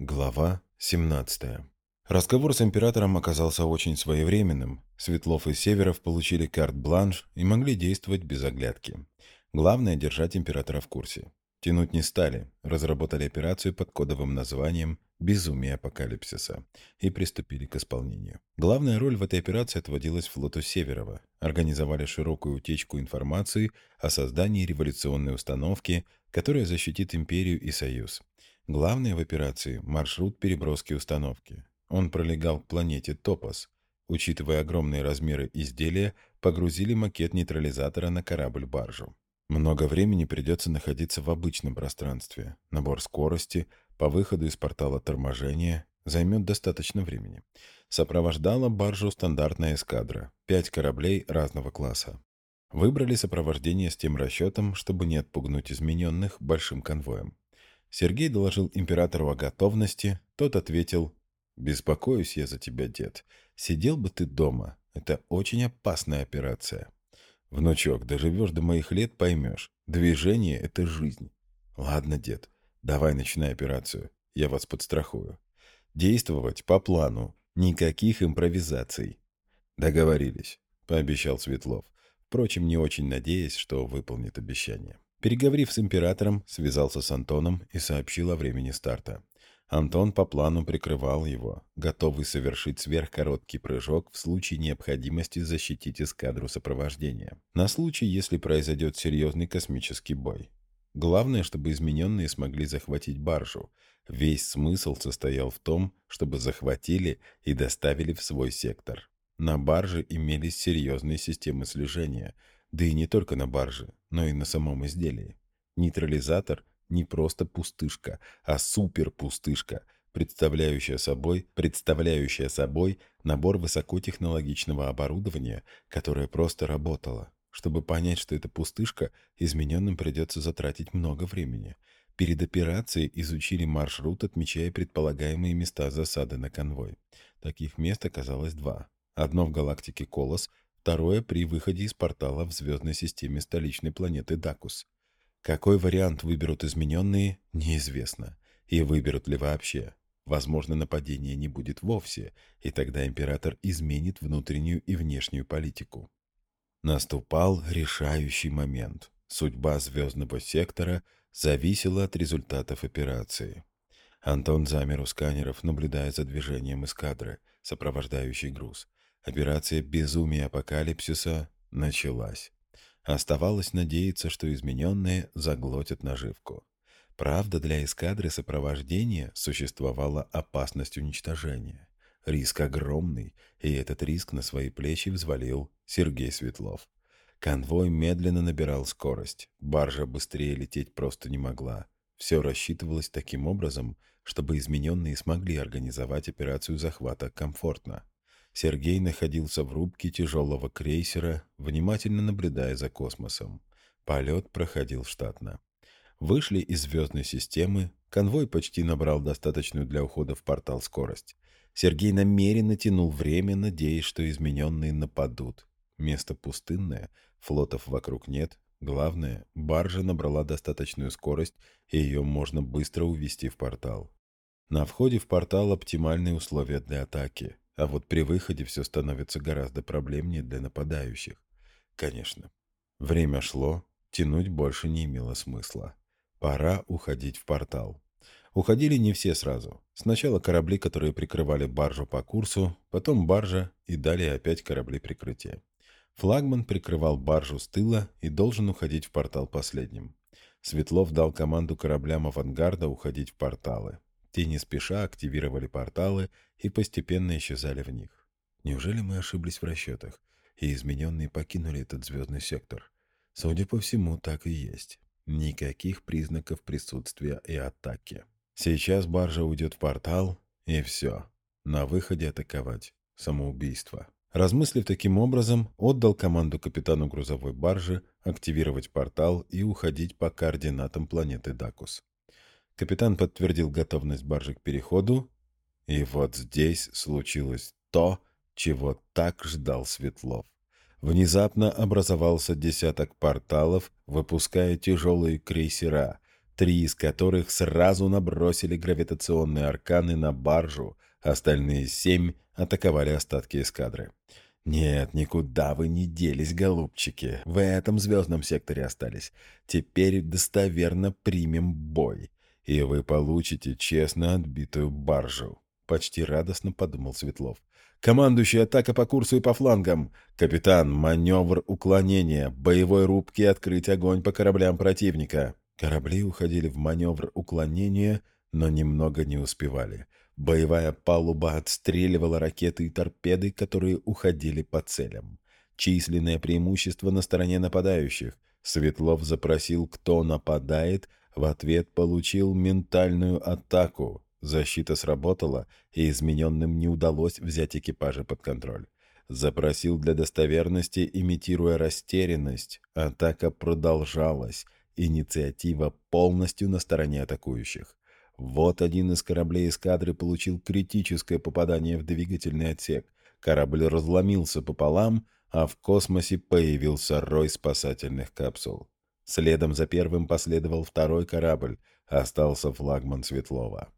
Глава 17. Разговор с императором оказался очень своевременным. Светлов и Северов получили карт-бланш и могли действовать без оглядки. Главное – держать императора в курсе. Тянуть не стали, разработали операцию под кодовым названием «Безумие апокалипсиса» и приступили к исполнению. Главная роль в этой операции отводилась флоту Северова. Организовали широкую утечку информации о создании революционной установки, которая защитит империю и союз. Главное в операции – маршрут переброски установки. Он пролегал к планете Топос. Учитывая огромные размеры изделия, погрузили макет нейтрализатора на корабль-баржу. Много времени придется находиться в обычном пространстве. Набор скорости по выходу из портала торможения займет достаточно времени. Сопровождала баржу стандартная эскадра, пять кораблей разного класса. Выбрали сопровождение с тем расчетом, чтобы не отпугнуть измененных большим конвоем. Сергей доложил императору о готовности, тот ответил, «Беспокоюсь я за тебя, дед. Сидел бы ты дома. Это очень опасная операция. Внучок, доживешь до моих лет, поймешь. Движение — это жизнь. Ладно, дед, давай начинай операцию. Я вас подстрахую. Действовать по плану. Никаких импровизаций. Договорились, пообещал Светлов. Впрочем, не очень надеясь, что выполнит обещание. Переговорив с императором, связался с Антоном и сообщил о времени старта. Антон по плану прикрывал его, готовый совершить сверхкороткий прыжок в случае необходимости защитить эскадру сопровождения. На случай, если произойдет серьезный космический бой. Главное, чтобы измененные смогли захватить баржу. Весь смысл состоял в том, чтобы захватили и доставили в свой сектор. На барже имелись серьезные системы слежения – да и не только на барже, но и на самом изделии. Нейтрализатор не просто пустышка, а суперпустышка, представляющая собой, представляющая собой набор высокотехнологичного оборудования, которое просто работало. Чтобы понять, что это пустышка, измененным придется затратить много времени. Перед операцией изучили маршрут, отмечая предполагаемые места засады на конвой. Таких мест оказалось два. Одно в галактике Колос, второе при выходе из портала в звездной системе столичной планеты Дакус. Какой вариант выберут измененные, неизвестно. И выберут ли вообще. Возможно, нападения не будет вовсе, и тогда император изменит внутреннюю и внешнюю политику. Наступал решающий момент. Судьба звездного сектора зависела от результатов операции. Антон замер у сканеров, наблюдая за движением эскадры, сопровождающей груз. Операция «Безумие апокалипсиса» началась. Оставалось надеяться, что измененные заглотят наживку. Правда, для эскадры сопровождения существовала опасность уничтожения. Риск огромный, и этот риск на свои плечи взвалил Сергей Светлов. Конвой медленно набирал скорость. Баржа быстрее лететь просто не могла. Все рассчитывалось таким образом, чтобы измененные смогли организовать операцию захвата комфортно. Сергей находился в рубке тяжелого крейсера, внимательно наблюдая за космосом. Полет проходил штатно. Вышли из звездной системы, конвой почти набрал достаточную для ухода в портал скорость. Сергей намеренно тянул время, надеясь, что измененные нападут. Место пустынное, флотов вокруг нет. Главное, баржа набрала достаточную скорость, и ее можно быстро увести в портал. На входе в портал оптимальные условия для атаки. А вот при выходе все становится гораздо проблемнее для нападающих. Конечно. Время шло, тянуть больше не имело смысла. Пора уходить в портал. Уходили не все сразу. Сначала корабли, которые прикрывали баржу по курсу, потом баржа и далее опять корабли прикрытия. Флагман прикрывал баржу с тыла и должен уходить в портал последним. Светлов дал команду кораблям авангарда уходить в порталы. Те не спеша активировали порталы и постепенно исчезали в них. Неужели мы ошиблись в расчетах, и измененные покинули этот звездный сектор? Судя по всему, так и есть. Никаких признаков присутствия и атаки. Сейчас баржа уйдет в портал, и все. На выходе атаковать. Самоубийство. Размыслив таким образом, отдал команду капитану грузовой баржи активировать портал и уходить по координатам планеты Дакус. Капитан подтвердил готовность баржи к переходу, и вот здесь случилось то, чего так ждал Светлов. Внезапно образовался десяток порталов, выпуская тяжелые крейсера. три из которых сразу набросили гравитационные арканы на баржу, остальные семь атаковали остатки эскадры. «Нет, никуда вы не делись, голубчики. В этом звездном секторе остались. Теперь достоверно примем бой, и вы получите честно отбитую баржу», — почти радостно подумал Светлов. «Командующий атака по курсу и по флангам. Капитан, маневр уклонения, боевой рубки открыть огонь по кораблям противника». Корабли уходили в маневр уклонения, но немного не успевали. Боевая палуба отстреливала ракеты и торпеды, которые уходили по целям. Численное преимущество на стороне нападающих. Светлов запросил, кто нападает, в ответ получил ментальную атаку. Защита сработала, и измененным не удалось взять экипажи под контроль. Запросил для достоверности, имитируя растерянность. Атака продолжалась. Инициатива полностью на стороне атакующих. Вот один из кораблей эскадры получил критическое попадание в двигательный отсек. Корабль разломился пополам, а в космосе появился рой спасательных капсул. Следом за первым последовал второй корабль, остался флагман Светлова.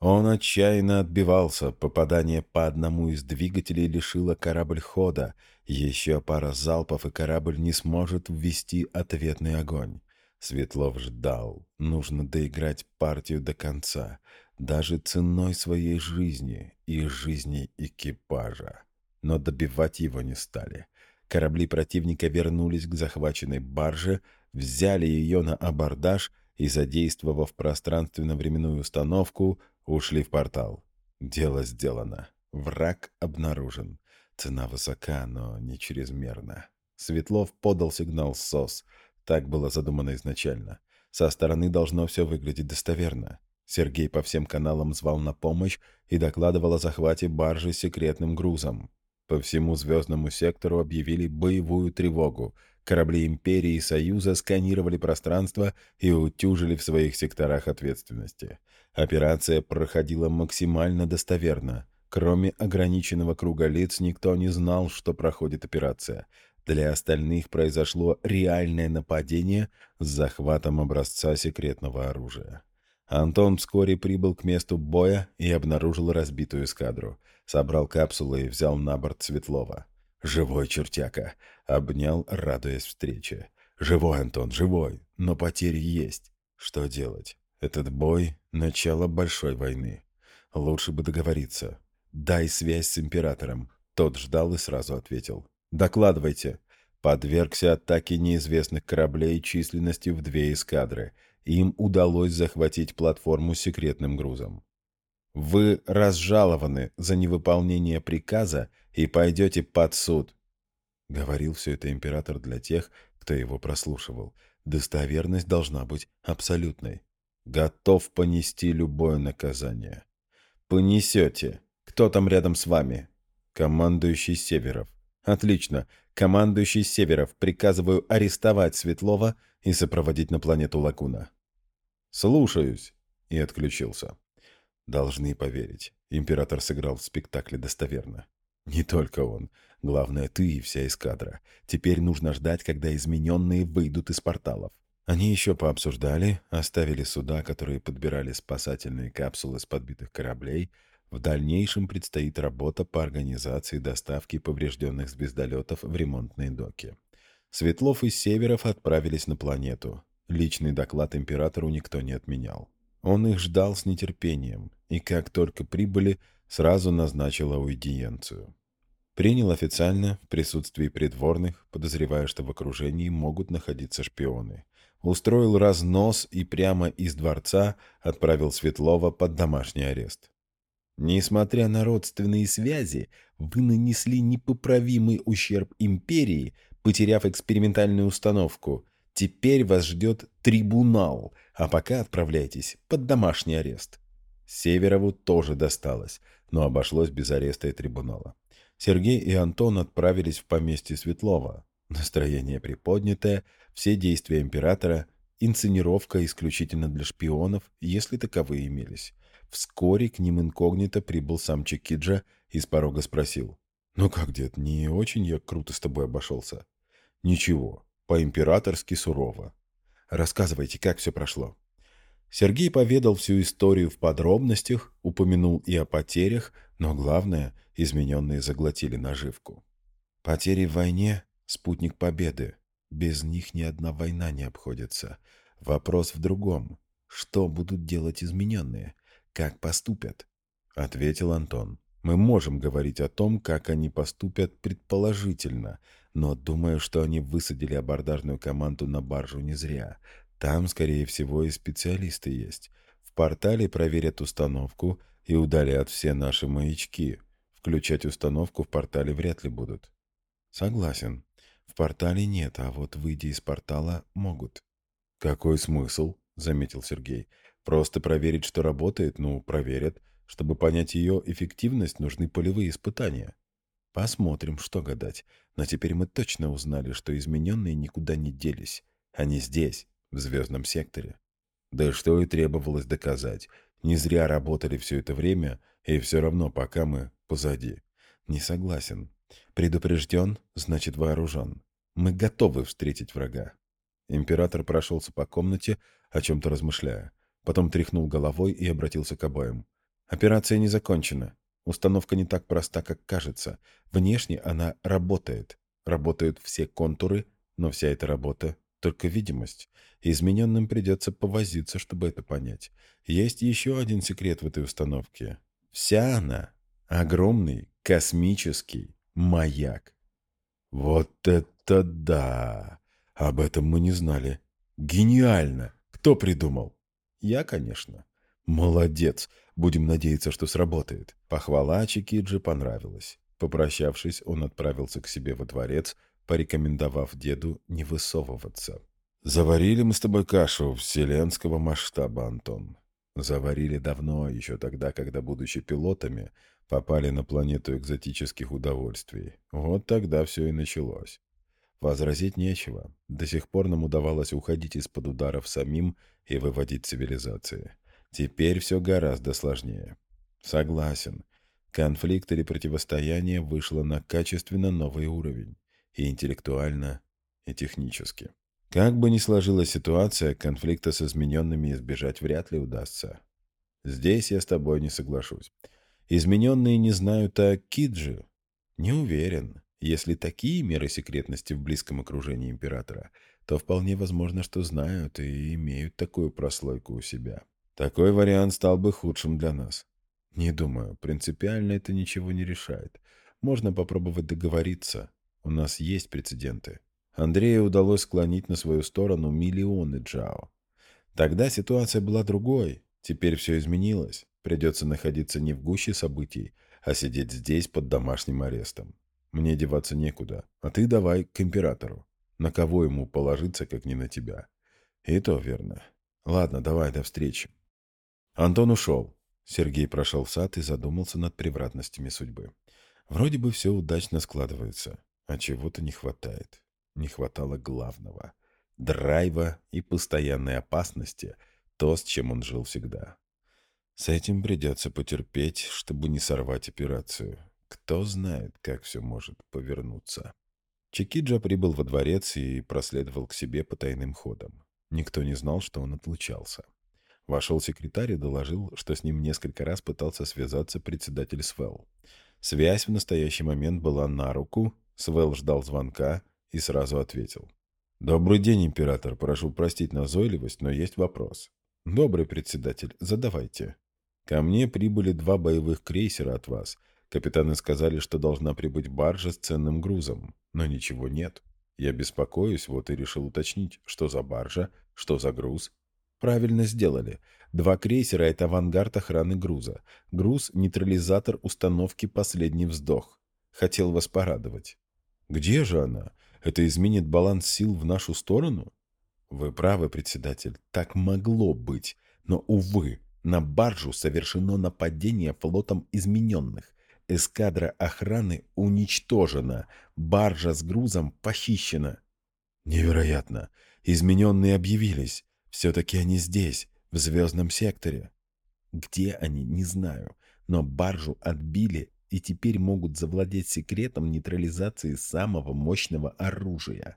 Он отчаянно отбивался, попадание по одному из двигателей лишило корабль хода, еще пара залпов и корабль не сможет ввести ответный огонь. Светлов ждал. Нужно доиграть партию до конца, даже ценой своей жизни и жизни экипажа. Но добивать его не стали. Корабли противника вернулись к захваченной барже, взяли ее на абордаж и, задействовав пространственно-временную установку, ушли в портал. Дело сделано. Враг обнаружен. Цена высока, но не чрезмерна. Светлов подал сигнал СОС — так было задумано изначально. Со стороны должно все выглядеть достоверно. Сергей по всем каналам звал на помощь и докладывал о захвате баржи секретным грузом. По всему звездному сектору объявили боевую тревогу. Корабли Империи и Союза сканировали пространство и утюжили в своих секторах ответственности. Операция проходила максимально достоверно. Кроме ограниченного круга лиц, никто не знал, что проходит операция. Для остальных произошло реальное нападение с захватом образца секретного оружия. Антон вскоре прибыл к месту боя и обнаружил разбитую эскадру. Собрал капсулы и взял на борт Светлова. «Живой чертяка!» — обнял, радуясь встрече. «Живой, Антон, живой, но потери есть. Что делать? Этот бой — начало большой войны. Лучше бы договориться. Дай связь с императором». Тот ждал и сразу ответил. «Докладывайте». Подвергся атаке неизвестных кораблей численностью в две эскадры. Им удалось захватить платформу с секретным грузом. «Вы разжалованы за невыполнение приказа и пойдете под суд», — говорил все это император для тех, кто его прослушивал. «Достоверность должна быть абсолютной. Готов понести любое наказание». «Понесете. Кто там рядом с вами?» «Командующий Северов». Отлично. Командующий Северов, приказываю арестовать Светлова и сопроводить на планету Лакуна. Слушаюсь. И отключился. Должны поверить. Император сыграл в спектакле достоверно. Не только он. Главное, ты и вся эскадра. Теперь нужно ждать, когда измененные выйдут из порталов. Они еще пообсуждали, оставили суда, которые подбирали спасательные капсулы с подбитых кораблей, в дальнейшем предстоит работа по организации доставки поврежденных звездолетов в ремонтные доки. Светлов и Северов отправились на планету. Личный доклад императору никто не отменял. Он их ждал с нетерпением, и как только прибыли, сразу назначил аудиенцию. Принял официально, в присутствии придворных, подозревая, что в окружении могут находиться шпионы. Устроил разнос и прямо из дворца отправил Светлова под домашний арест. Несмотря на родственные связи, вы нанесли непоправимый ущерб империи, потеряв экспериментальную установку. Теперь вас ждет трибунал, а пока отправляйтесь под домашний арест. Северову тоже досталось, но обошлось без ареста и трибунала. Сергей и Антон отправились в поместье Светлова. Настроение приподнятое, все действия императора, инсценировка исключительно для шпионов, если таковые имелись. Вскоре к ним инкогнито прибыл сам Чикиджа и с порога спросил. «Ну как, дед, не очень я круто с тобой обошелся?» «Ничего, по-императорски сурово. Рассказывайте, как все прошло». Сергей поведал всю историю в подробностях, упомянул и о потерях, но главное, измененные заглотили наживку. Потери в войне – спутник победы. Без них ни одна война не обходится. Вопрос в другом. Что будут делать измененные? Как поступят? Ответил Антон. Мы можем говорить о том, как они поступят предположительно, но думаю, что они высадили абордажную команду на баржу не зря. Там, скорее всего, и специалисты есть. В портале проверят установку и удалят все наши маячки. Включать установку в портале вряд ли будут. Согласен. В портале нет, а вот выйти из портала могут. Какой смысл? — заметил Сергей. «Просто проверить, что работает, ну, проверят. Чтобы понять ее эффективность, нужны полевые испытания». «Посмотрим, что гадать. Но теперь мы точно узнали, что измененные никуда не делись. Они здесь, в звездном секторе». Да что и требовалось доказать. Не зря работали все это время, и все равно пока мы позади. Не согласен. Предупрежден, значит вооружен. Мы готовы встретить врага. Император прошелся по комнате, о чем-то размышляя. Потом тряхнул головой и обратился к обоим. «Операция не закончена. Установка не так проста, как кажется. Внешне она работает. Работают все контуры, но вся эта работа — только видимость. Измененным придется повозиться, чтобы это понять. Есть еще один секрет в этой установке. Вся она — огромный космический маяк. «Вот это да!» Об этом мы не знали. Гениально! Кто придумал? Я, конечно. Молодец. Будем надеяться, что сработает. Похвала Чикиджи понравилась. Попрощавшись, он отправился к себе во дворец, порекомендовав деду не высовываться. «Заварили мы с тобой кашу вселенского масштаба, Антон. Заварили давно, еще тогда, когда, будучи пилотами, попали на планету экзотических удовольствий. Вот тогда все и началось. Возразить нечего. До сих пор нам удавалось уходить из-под ударов самим и выводить цивилизации. Теперь все гораздо сложнее. Согласен. Конфликт или противостояние вышло на качественно новый уровень. И интеллектуально, и технически. Как бы ни сложилась ситуация, конфликта с измененными избежать вряд ли удастся. Здесь я с тобой не соглашусь. Измененные не знают о Киджи? Не уверен. Если такие меры секретности в близком окружении императора, то вполне возможно, что знают и имеют такую прослойку у себя. Такой вариант стал бы худшим для нас. Не думаю, принципиально это ничего не решает. Можно попробовать договориться. У нас есть прецеденты. Андрею удалось склонить на свою сторону миллионы Джао. Тогда ситуация была другой. Теперь все изменилось. Придется находиться не в гуще событий, а сидеть здесь под домашним арестом. Мне деваться некуда, а ты давай к императору. На кого ему положиться, как не на тебя? И то верно. Ладно, давай, до встречи. Антон ушел. Сергей прошел в сад и задумался над превратностями судьбы. Вроде бы все удачно складывается, а чего-то не хватает. Не хватало главного — драйва и постоянной опасности, то, с чем он жил всегда. С этим придется потерпеть, чтобы не сорвать операцию. Кто знает, как все может повернуться. Чикиджа прибыл во дворец и проследовал к себе по тайным ходам. Никто не знал, что он отлучался. Вошел секретарь и доложил, что с ним несколько раз пытался связаться председатель Свел. Связь в настоящий момент была на руку, Свел ждал звонка и сразу ответил. «Добрый день, император. Прошу простить назойливость, но есть вопрос». «Добрый председатель, задавайте». «Ко мне прибыли два боевых крейсера от вас — Капитаны сказали, что должна прибыть баржа с ценным грузом, но ничего нет. Я беспокоюсь, вот и решил уточнить, что за баржа, что за груз. Правильно сделали. Два крейсера — это авангард охраны груза. Груз — нейтрализатор установки «Последний вздох». Хотел вас порадовать. Где же она? Это изменит баланс сил в нашу сторону? Вы правы, председатель, так могло быть. Но, увы, на баржу совершено нападение флотом измененных. Эскадра охраны уничтожена, баржа с грузом похищена. Невероятно. Измененные объявились. Все-таки они здесь, в звездном секторе. Где они, не знаю. Но баржу отбили и теперь могут завладеть секретом нейтрализации самого мощного оружия.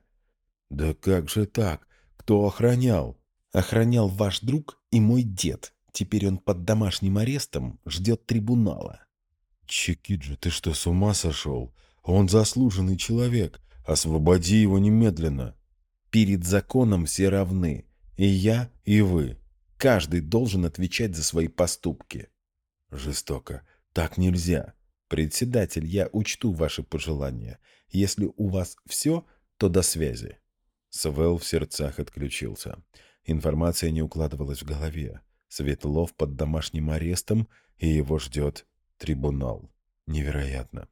Да как же так? Кто охранял? Охранял ваш друг И мой дед, теперь он под домашним арестом, ждет трибунала. Чикиджи, ты что, с ума сошел? Он заслуженный человек. Освободи его немедленно. Перед законом все равны. И я, и вы. Каждый должен отвечать за свои поступки. Жестоко. Так нельзя. Председатель, я учту ваши пожелания. Если у вас все, то до связи. Свел в сердцах отключился. Информация не укладывалась в голове. Светлов под домашним арестом, и его ждет трибунал. Невероятно.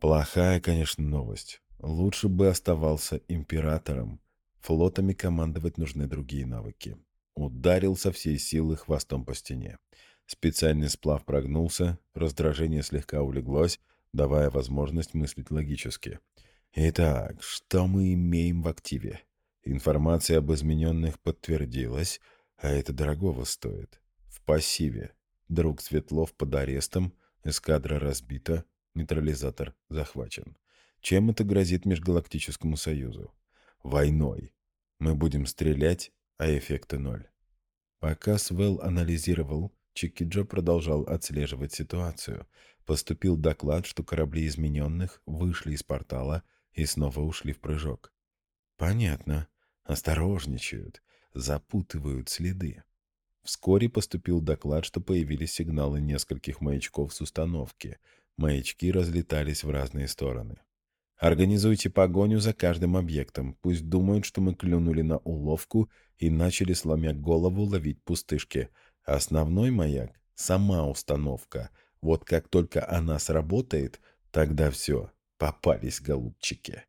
Плохая, конечно, новость. Лучше бы оставался императором. Флотами командовать нужны другие навыки. Ударил со всей силы хвостом по стене. Специальный сплав прогнулся, раздражение слегка улеглось, давая возможность мыслить логически. Итак, что мы имеем в активе? Информация об измененных подтвердилась, а это дорогого стоит. В пассиве. Друг Светлов под арестом, эскадра разбита, нейтрализатор захвачен. Чем это грозит Межгалактическому Союзу? Войной. Мы будем стрелять, а эффекта ноль. Пока Свел анализировал, Чикиджо продолжал отслеживать ситуацию. Поступил доклад, что корабли измененных вышли из портала и снова ушли в прыжок. Понятно. Осторожничают, запутывают следы. Вскоре поступил доклад, что появились сигналы нескольких маячков с установки. Маячки разлетались в разные стороны. Организуйте погоню за каждым объектом. Пусть думают, что мы клюнули на уловку и начали, сломя голову, ловить пустышки. Основной маяк — сама установка. Вот как только она сработает, тогда все, попались голубчики.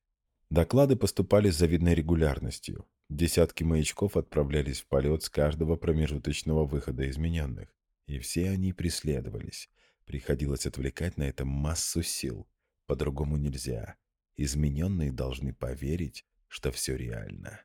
Доклады поступали с завидной регулярностью. Десятки маячков отправлялись в полет с каждого промежуточного выхода измененных. И все они преследовались. Приходилось отвлекать на это массу сил. По-другому нельзя. Измененные должны поверить, что все реально.